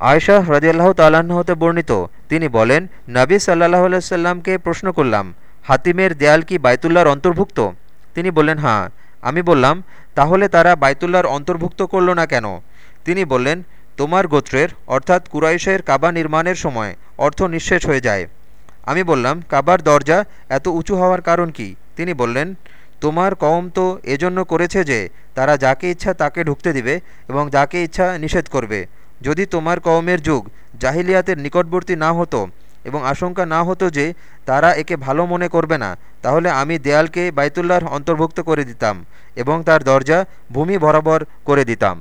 আয়শা তাল্লাহ্ন হতে বর্ণিত। তিনি বলেন, নবী সাল্লাহ সাল্লামকে প্রশ্ন করলাম, হাতিমের দেয়াল কি বাইতুল্লাহর অন্তর্ভুক্ত? তিনি বললেন হ্যাঁ। আমি বললাম, তাহলে তারা বাইতুল্লাহর অন্তর্ভুক্ত করল না কেন? তিনি বললেন, তোমার গোত্রের, অর্থাৎ কুরাইশের কাবা নির্মাণের সময় অর্থ নিঃশেষ হয়ে যায়। আমি বললাম, কাবার দরজা এত উঁচু হওয়ার কারণ কি? তিনি বললেন, তোমার কম তো এজন্য করেছে যে তারা যাকে ইচ্ছা তাকে ঢুকতে দিবে এবং যাকে ইচ্ছা নিষেধ করবে। যদি তোমার কওমের যুগ জাহিলিয়াতের নিকটবর্তী না হতো এবং আশঙ্কা না হতো যে তারা একে ভালো মনে করবে না, তাহলে আমি দেয়ালকে বাইতুল্লাহর অন্তর্ভুক্ত করে দিতাম এবং তার দরজা ভূমি বরাবর করে দিতাম।